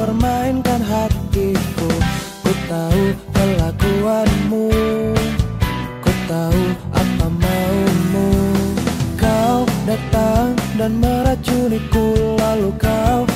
mempermainkan hatiku. Ku tahu kelakuanmu. Ku tahu apa maumu. Kau datang dan meracuniku Lalu kau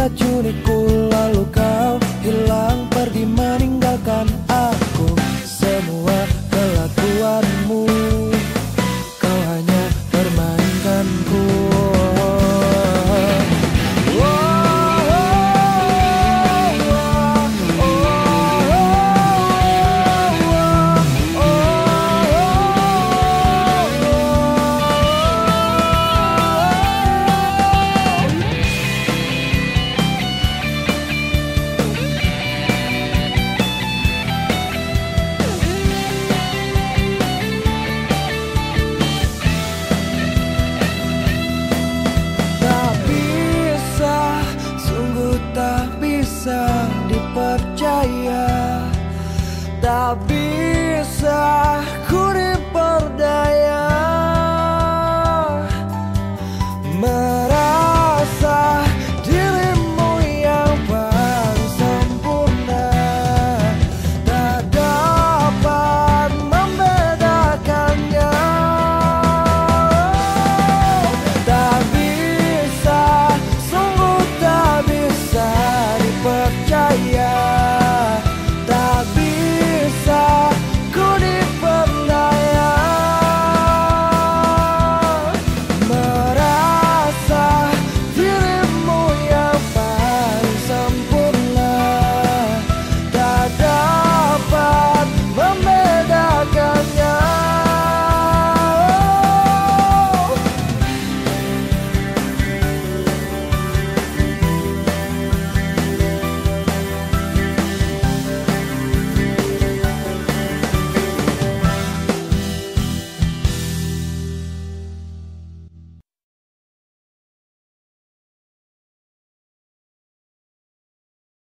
meracuniku lalu kau hilang pergi meninggalkan aku. Semua inside